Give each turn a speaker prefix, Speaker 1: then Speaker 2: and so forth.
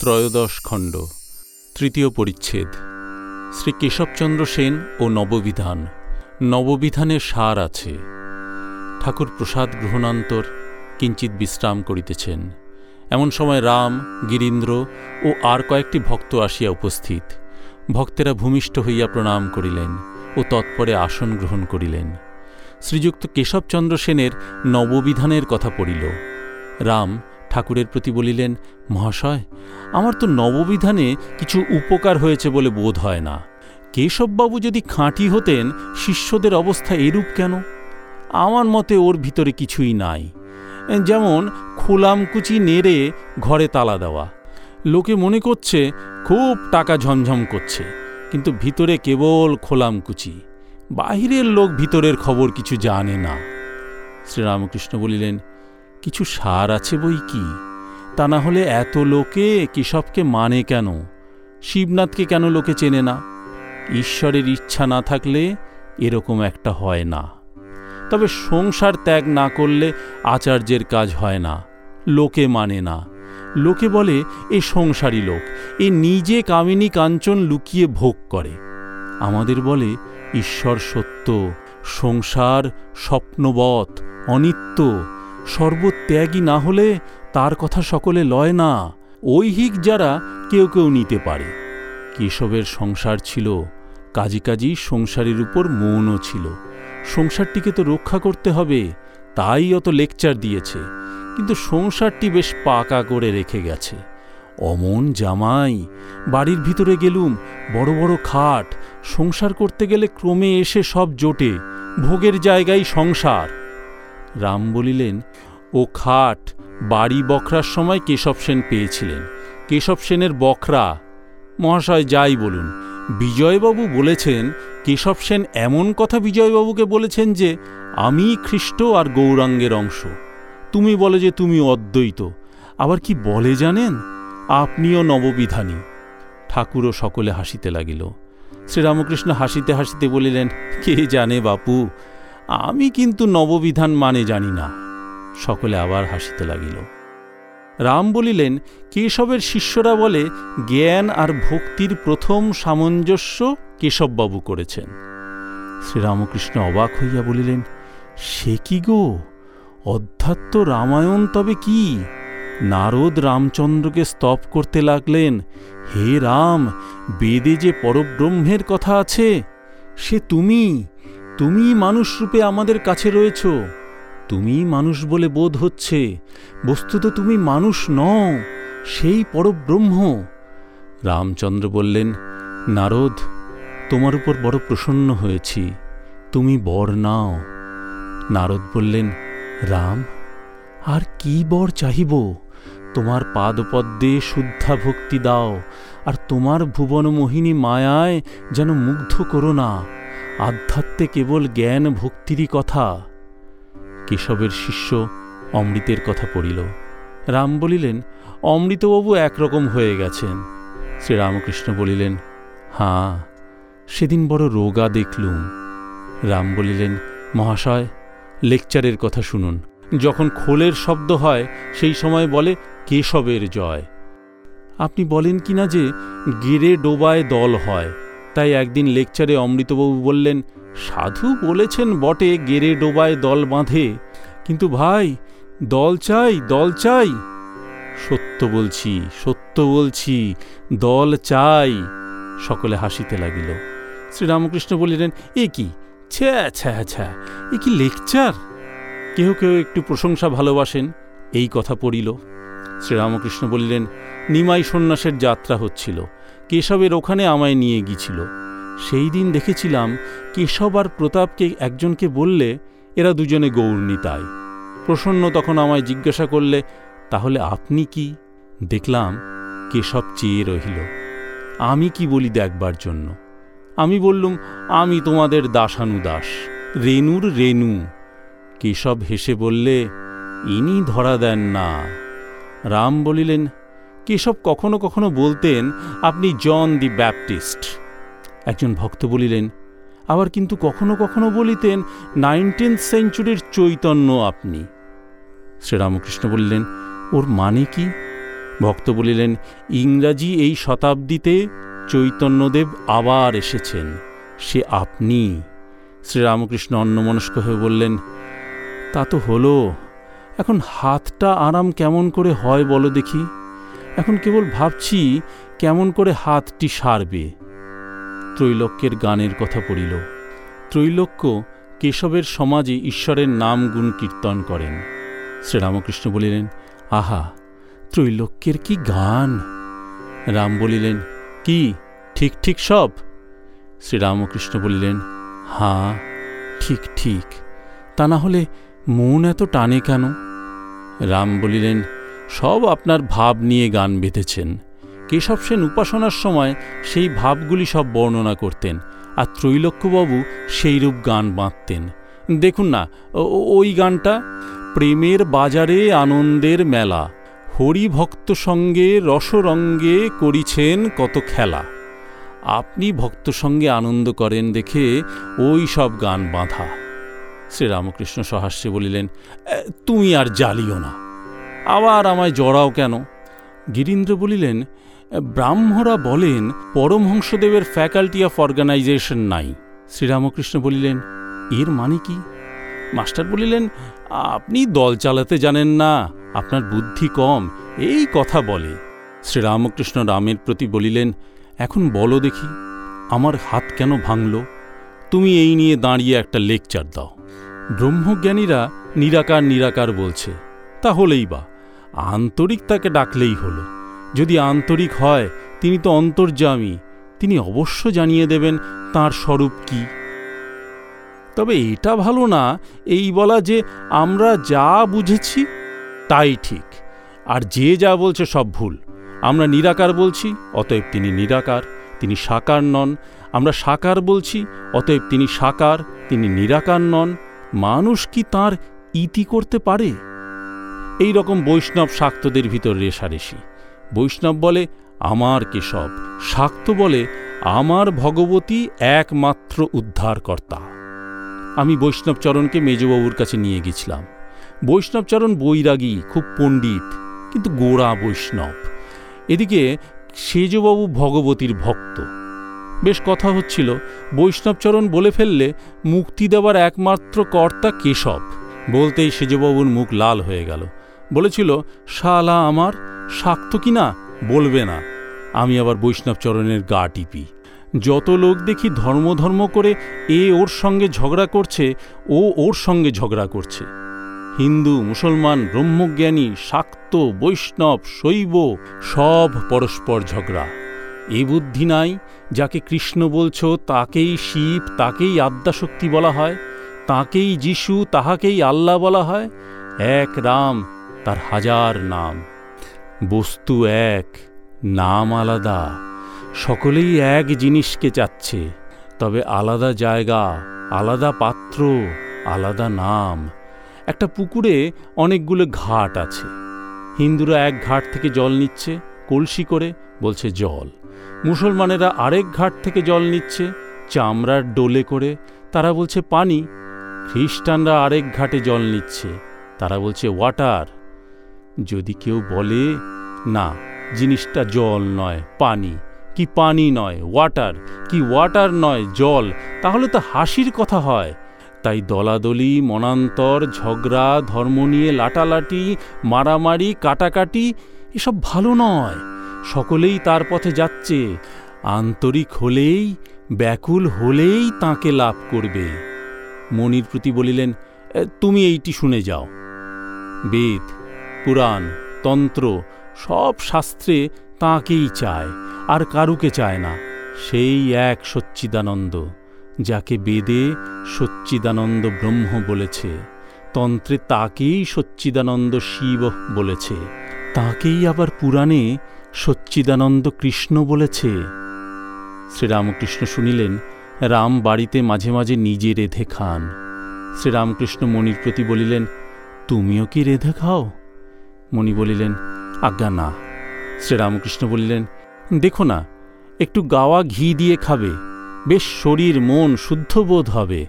Speaker 1: ত্রয়োদশ খণ্ড, তৃতীয় পরিচ্ছেদ। শ্রী কেশবচন্দ্র সেন ও নববিধান, নববিধানের সার আছে। ঠাকুর প্রসাদ গ্রহণান্তর কিঞ্চিত বিশ্রাম করিতেছেন। এমন সময় রাম, গিরীন্দ্র ও আর কয়েকটি ভক্ত আসিয়া উপস্থিত। ভক্তেরা ভূমিষ্ঠ হইয়া প্রণাম করিলেন ও তৎপরে আসন গ্রহণ করিলেন। শ্রীযুক্ত কেশবচন্দ্র সেনের নববিধানের কথা পড়িল। রাম ঠাকুরের প্রতি বলিলেন, মহাশয়, আমার তো নববিধানে কিছু উপকার হয়েছে বলে বোধ হয় না। কেশববাবু যদি খাঁটি হতেন, শিষ্যদের অবস্থা এরূপ কেন? আমার মতে ওর ভিতরে কিছুই নাই। যেমন খোলামকুচি নেড়ে ঘরে তালা দেওয়া। লোকে মনে করছে, খুব টাকা ঝমঝম করছে। কিন্তু ভিতরে কেবল খোলামকুচি। বাহিরের লোক ভিতরের খবর কিছু জানে না। শ্রীরামকৃষ্ণ বলিলেন কিছু সার আছে বই কি? তা না হলে এত লোকে কেশবকে মানে কেন? শিবনাথকে কেন লোকে চেনে না? ঈশ্বরের ইচ্ছা না থাকলে এরকম একটা হয় না। তবে সংসার ত্যাগ না করলে আচার্যের কাজ হয় না। লোকে মানে না। লোকে বলে, এ সংসারী লোক, এ নিজে কামিনী কাঞ্চন লুকিয়ে ভোগ করে। আমাদের বলে, ঈশ্বর সত্য, সংসার স্বপ্নবৎ, অনিত্য সর্বত্যাগী না হলে তার কথা সকলে লয় না। ঐহিক যারা কেউ কেউ নিতে পারে। কেশবের সংসার ছিল, কাজী কাজী সংসারের উপর মৌনও ছিল। সংসারটিকে তো রক্ষা করতে হবে, তাই অত লেকচার দিয়েছে। কিন্তু সংসারটি বেশ পাকা করে রেখে গেছে। অমন জামাই, বাড়ির ভিতরে গেলুম, বড় বড় খাট, সংসার করতে গেলে ক্রমে এসে সব জোটে, ভোগের জায়গায় সংসার। রাম বলিলেন, ও খাট, বাড়ি বখরার সময় কেশব সেন পেয়েছিলেন। কেশব সেনের বখরা। মহাশয় যাই বলুন। বিজয়বাবু বলেছেন, কেশব সেন এমন কথা বিজয়বাবুকে বলেছেন যে আমি খ্রিস্ট আর গৌরাঙ্গের অংশ। তুমি বলে যে তুমি অদ্বৈত। আবার কি বলে জানেন? আপনিও নববিধানী। ঠাকুরও সকলে হাসিতে লাগিল। শ্রীরামকৃষ্ণ হাসিতে হাসিতে বলিলেন, কে জানে বাপু আমি কিন্তু নববিধান মানে জানি না। সকলে আবার হাসিতে লাগিল। রাম বলিলেন, কেশবের শিষ্যরা বলে, জ্ঞান আর ভক্তির প্রথম সামঞ্জস্য কেশববাবু করেছেন। শ্রীরামকৃষ্ণ অবাক হইয়া বলিলেন, সে কি গো? অধ্যাত্ম রামায়ণ তবে কি? নারদ রামচন্দ্রকে স্তব করতে লাগলেন। হে রাম, বেদে যে পরব্রহ্মের কথা আছে, সে তুমি? তুমি মানুষরূপে আমাদের কাছে রয়েছ। তুমি মানুষ বলে বোধ হচ্ছে। বস্তুত তুমি মানুষ নও, সেই পরব্রহ্ম। রামচন্দ্র বললেন, নারদ, তোমার উপর বড় প্রসন্ন হয়েছি। তুমি বর নাও। নারদ বললেন, রাম, আর কি বর চাহিব? তোমার পাদপদ্মে শুদ্ধা ভক্তি দাও, আর তোমার ভুবন মোহিনী মায়ায় যেন মুগ্ধ করো না। আধ্যাত্মে কেবল জ্ঞান ভক্তিরই কথা। কেশবের শিষ্য অমৃতের কথা পড়িল। রাম বলিলেন, অমৃতবাবু একরকম হয়ে গেছেন। শ্রীরামকৃষ্ণ বলিলেন, হাঁ, সেদিন বড় রোগা দেখলুম। রাম বলিলেন, মহাশয়, লেকচারের কথা শুনুন। যখন খোলের শব্দ হয়, সেই সময় বলে কেশবের জয়। আপনি বলেন কি না যে গেরে ডোবায় দল হয়। তাই একদিন লেকচারে অমৃতবাবু বললেন, সাধু বলেছেন বটে গেরে ডোবায় দল বাঁধে, কিন্তু ভাই, দল চাই দল চাই। সত্য বলছি সত্য বলছি, দল চাই। সকলে হাসিতে লাগিল। শ্রীরামকৃষ্ণ বলিলেন, এ কি? ছ্যা ছ্যা ছ্যা, এ কি লেকচার? কেউ কেউ একটু প্রশংসা ভালোবাসেন? এই কথা পড়িল। শ্রীরামকৃষ্ণ বলিলেন, নিমাই সন্ন্যাসের যাত্রা হচ্ছিল। কেশবের ওখানে আমায় নিয়ে গিয়েছিল। সেই দিন দেখেছিলাম কেশব আর প্রতাপকে একজনকে বললে এরা দুজনে গৌরনীতায় প্রসন্ন তখন আমায় জিজ্ঞাসা করলে, তাহলে আপনি কি? দেখলাম কেশব চেয়ে রহিল, আমি কি বলি দেখবার জন্য? আমি বললুম, আমি তোমাদের দাসানুদাস রেনুর রেনু কেশব হেসে বললে, ইনি ধরা দেন না। রাম বলিলেন কেশব কখনো কখনো বলতেন আপনি জন দি ব্যাপটিস্ট। একজন ভক্ত বলিলেন, আবার কিন্তু কখনো কখনো বলিতেন নাইনটিন্থ সেঞ্চুরির চৈতন্য আপনি। শ্রীরামকৃষ্ণ বললেন, ওর মানে কি? ভক্ত বলিলেন, ইংরাজি এই শতাব্দীতে চৈতন্যদেব আবার এসেছেন, সে আপনি। শ্রীরামকৃষ্ণ অন্যমনস্ক হয়ে বললেন, তা তো হলো, এখন হাতটা আরাম কেমন করে হয় বলো দেখি। এখন কেবল ভাবছি কেমন করে হাতটি সারবে। ত্রৈলোক্যের গানের কথা পড়িল। ত্রৈলোক্য কেশবের সমাজে ঈশ্বরের নাম গুণ কীর্তন করেন। শ্রীরামকৃষ্ণ বলিলেন, আহা, ত্রৈলোক্যের কি গান? রাম বলিলেন, কি, ঠিক ঠিক সব? শ্রীরামকৃষ্ণ বলিলেন হাঁ ঠিক ঠিক। তা না হলে মন এত টানে কেন? রাম বলিলেন সব আপনার ভাব নিয়ে গান বেঁধেছেন। কেশব সেন উপাসনার সময় সেই ভাবগুলি সব বর্ণনা করতেন, আর ত্রৈলোক্যবাবু সেইরূপ গান বাঁধতেন। দেখুন না ওই গানটা, প্রেমের বাজারে আনন্দের মেলা, হরিভক্ত সঙ্গে রসরঙ্গে করিছেন কত খেলা। আপনি ভক্ত সঙ্গে আনন্দ করেন দেখে ওই সব গান বাঁধা। শ্রীরামকৃষ্ণ সহাস্যে বলিলেন তুমি আর জ্বালিও না। আবার আমায় জড়াও কেন? গিরীন্দ্র বলিলেন, ব্রাহ্মরা বলেন, পরমহংসদেবের ফ্যাকাল্টি অফ অর্গানাইজেশন নাই। শ্রীরামকৃষ্ণ বলিলেন, এর মানে কি? মাস্টার বলিলেন, আপনি দল চালাতে জানেন না, আপনার বুদ্ধি কম, এই কথা বলে। শ্রীরামকৃষ্ণ রামের প্রতি বলিলেন, এখন বলো দেখি, আমার হাত কেন ভাঙল? তুমি এই নিয়ে দাঁড়িয়ে একটা লেকচার দাও। ব্রহ্মজ্ঞানীরা নিরাকার নিরাকার বলছে। তাহলেই বা। আন্তরিক তাকে ডাকলেই হলো। যদি আন্তরিক হয়, তিনি তো অন্তর্যামী। তিনি অবশ্য জানিয়ে দেবেন, তার স্বরূপ কি? তবে এটা ভালো না, এই বলা যে আমরা যা বুঝেছি, তাই ঠিক। আর যে যা বলছে সব ভুল। আমরা নিরাকার বলছি, অতএব তিনি নিরাকার, তিনি সাকার নন। আমরা সাকার বলছি, অতএব তিনি সাকার, তিনি নিরাকার নন। মানুষ কি তার ইতি করতে পারে? এই রকম বৈষ্ণব শাক্তদের ভিতর রেশারেশি বৈষ্ণব বলে, আমার কেশব। শাক্ত বলে, আমার ভগবতী একমাত্র উদ্ধারকর্তা। আমি বৈষ্ণবচরণকে মেজবাবুর কাছে নিয়ে গেছিলাম। বৈষ্ণবচরণ বৈরাগী, খুব পণ্ডিত, কিন্তু গোড়া বৈষ্ণব। এদিকে সেজবাবু ভগবতীর ভক্ত। বেশ কথা হচ্ছিল বৈষ্ণবচরণ বলে ফেললে মুক্তি দেওয়ার একমাত্র কর্তা কেশব। বলতেই সেজবাবুর মুখ লাল হয়ে গেল। বলেছিল, শালা আমার, শাক্ত কি না? বলবে না। আমি আবার বৈষ্ণবচরণের গা টিপি। যত লোক দেখি ধর্ম ধর্ম করে এ ওর সঙ্গে ঝগড়া করছে, ও ওর সঙ্গে ঝগড়া করছে। হিন্দু, মুসলমান, ব্রহ্মজ্ঞানী, শাক্ত, বৈষ্ণব, শৈব, সব পরস্পর ঝগড়া। এ বুদ্ধি নাই, যাকে কৃষ্ণ বলছ তাকেই শিব, তাকেই আদ্যাশক্তি বলা হয়, তাকেই যিশু, তাহাকেই আল্লাহ বলা হয়। এক রাম তার হাজার নাম। বস্তু এক, নাম আলাদা। সকলেই এক জিনিসকে চাচ্ছে। তবে আলাদা জায়গা, আলাদা পাত্র, আলাদা নাম। একটা পুকুরে অনেকগুলো ঘাট আছে। হিন্দুরা এক ঘাট থেকে জল নিচ্ছে, কলসি করে বলছে জল। মুসলমানেরা আরেক ঘাট থেকে জল নিচ্ছে, চামড়ার ডোলে করে তারা বলছে পানি। খ্রিস্টানরা আরেক ঘাটে জল নিচ্ছে, তারা বলছে ওয়াটার। যদি কেউ বলে, না, জিনিসটা জল নয়, পানি, কি পানি নয় ওয়াটার কি ওয়াটার নয়, জল, তাহলে তো হাসির কথা হয়। তাই দলাদলি, মনান্তর, ঝগড়া, ধর্ম নিয়ে লাটালাটি, মারামারি, কাটাকাটি, এসব ভালো নয়। সকলেই তার পথে যাচ্ছে। আন্তরিক হলেই, ব্যাকুল হলেই তাকে লাভ করবে। মনির প্রতি বলিলেন তুমি এইটি শুনে যাও। বেদ পুরাণ, তন্ত্র, সব শাস্ত্রে তাঁকেই চায়, আর কারুকে চায় না। সেই এক সচ্চিদানন্দ, যাকে বেদে সচ্চিদানন্দ ব্রহ্ম বলেছে, তন্ত্রে তাকেই সচ্চিদানন্দ শিব বলেছে, তাকেই আবার পুরাণে সচ্চিদানন্দ কৃষ্ণ বলেছে। শ্রীরামকৃষ্ণ শুনিলেন, রাম বাড়িতে মাঝে মাঝে নিজে রেধে খান। শ্রীরামকৃষ্ণ মণির প্রতি বলিলেন, তুমিও কি রেধে খাও? মণি বলিলেন, আজ্ঞা না। শ্রীরামকৃষ্ণ বলিলেন, দেখো না, একটু গাওয়া ঘি দিয়ে খাবে, বেশ শরীর, মন শুদ্ধ বোধ হবে।